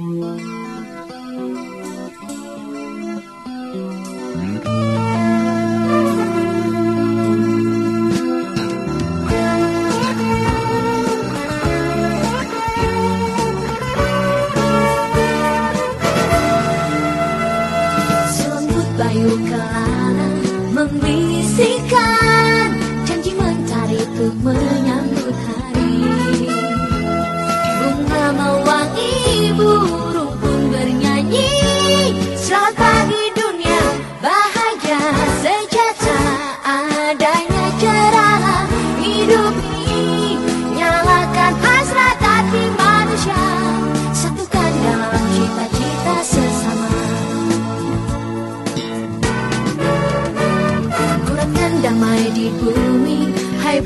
Música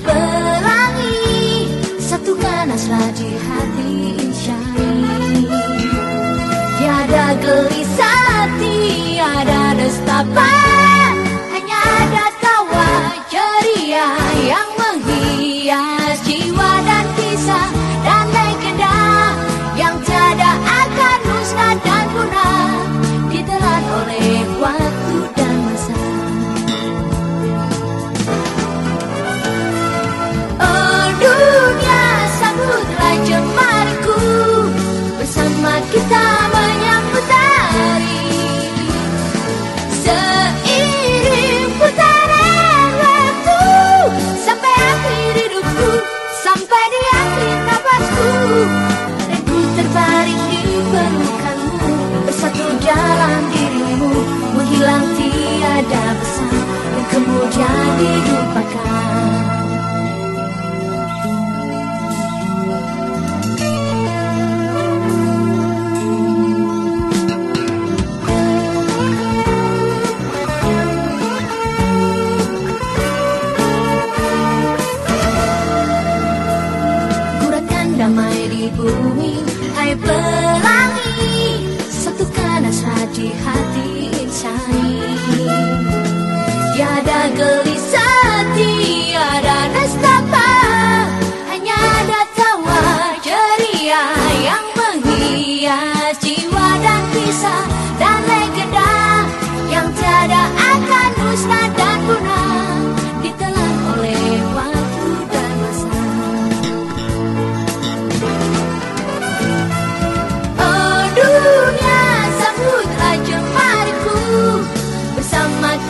pelangi Satukan asla di hati insani Tiada gelisah, tiada desta bumi Hai pelangi Satukan hasrat di